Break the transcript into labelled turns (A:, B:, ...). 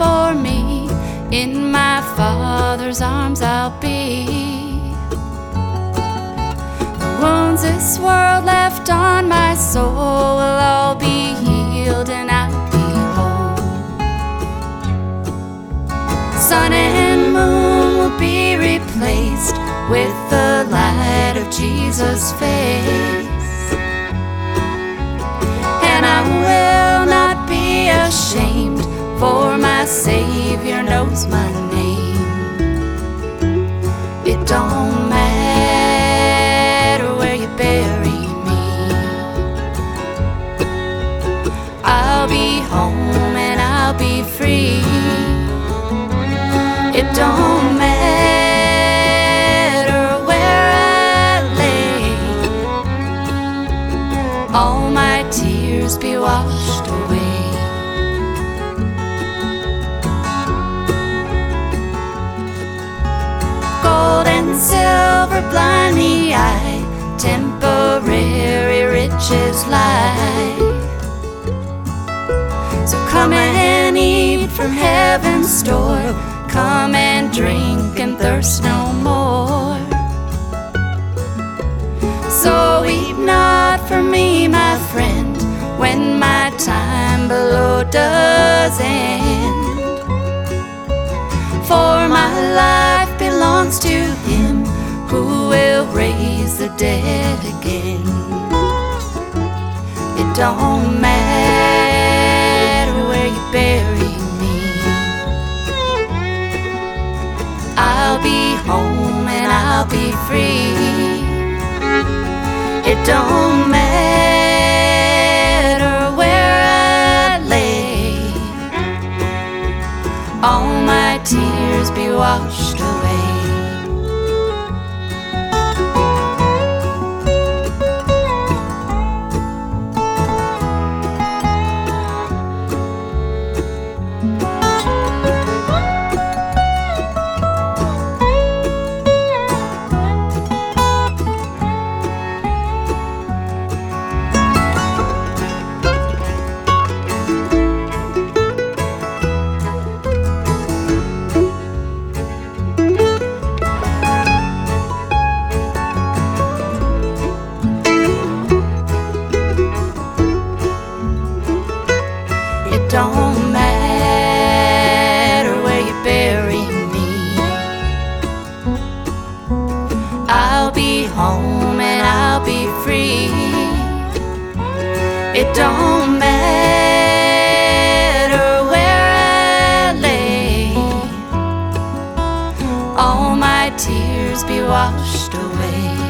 A: for me. In my Father's arms I'll be. The wounds this world left on my soul will all be It don't matter where I lay all my tears be washed away. Gold and silver blind the eye, temporary riches lie. So come and eat from heaven's store, come and drink and thirst no more. So weep not for me, my friend, when my time below does end. For my life belongs to Him who will raise the dead again. It don't matter I'll be home and I'll be free. It don't matter where I lay, all my tears be washed away. Don't matter where you bury me. I'll be home and I'll be free. It don't matter where I lay. All my tears be washed away.